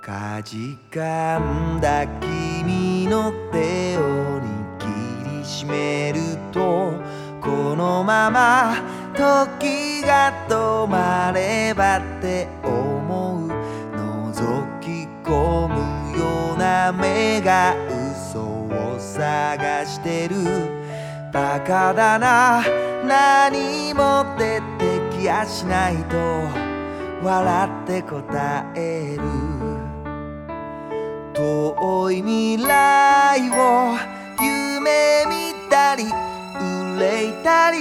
かじかんだ君の手を握りしめるとこのまま時が止まればって思う覗き込むような目が嘘を探してる。バカだな。何も出てきやしないと。笑って答える。遠い未来を夢見たり憂いたり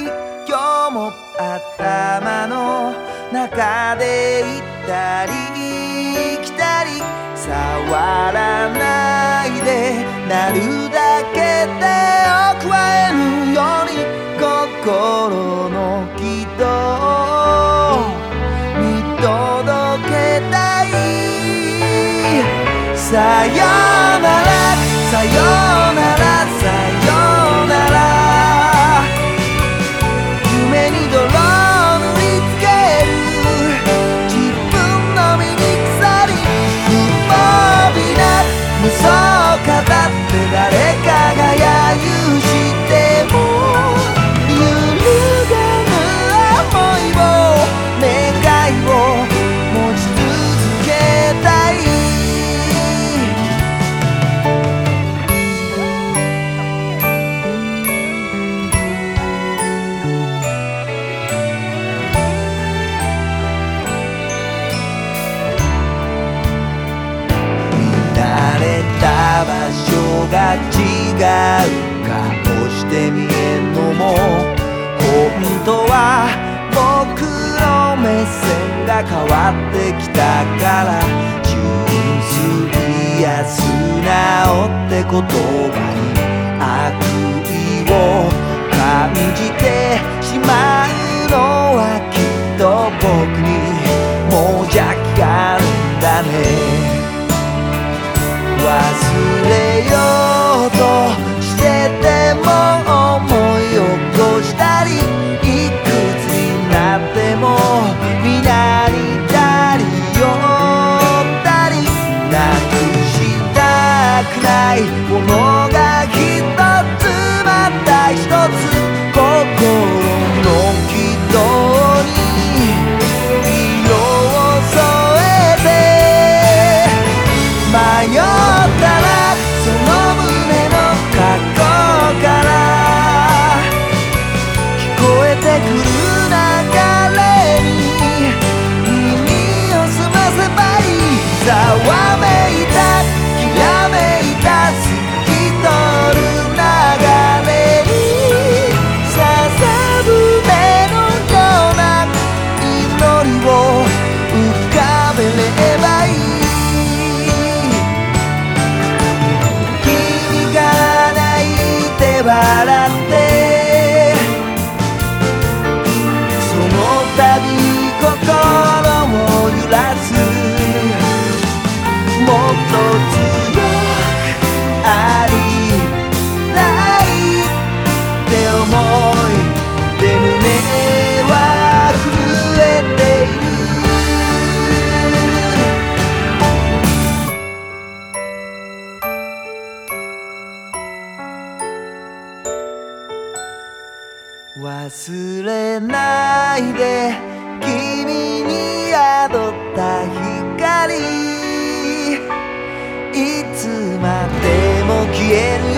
今日も頭の中で行ったり来たり触らないでなるだけ手を加える。yeah. が違う顔して見えんのも本当は僕の目線が変わってきたから。純粋や素直って言葉に悪意を忘れないで君に宿った光。いつまでも消える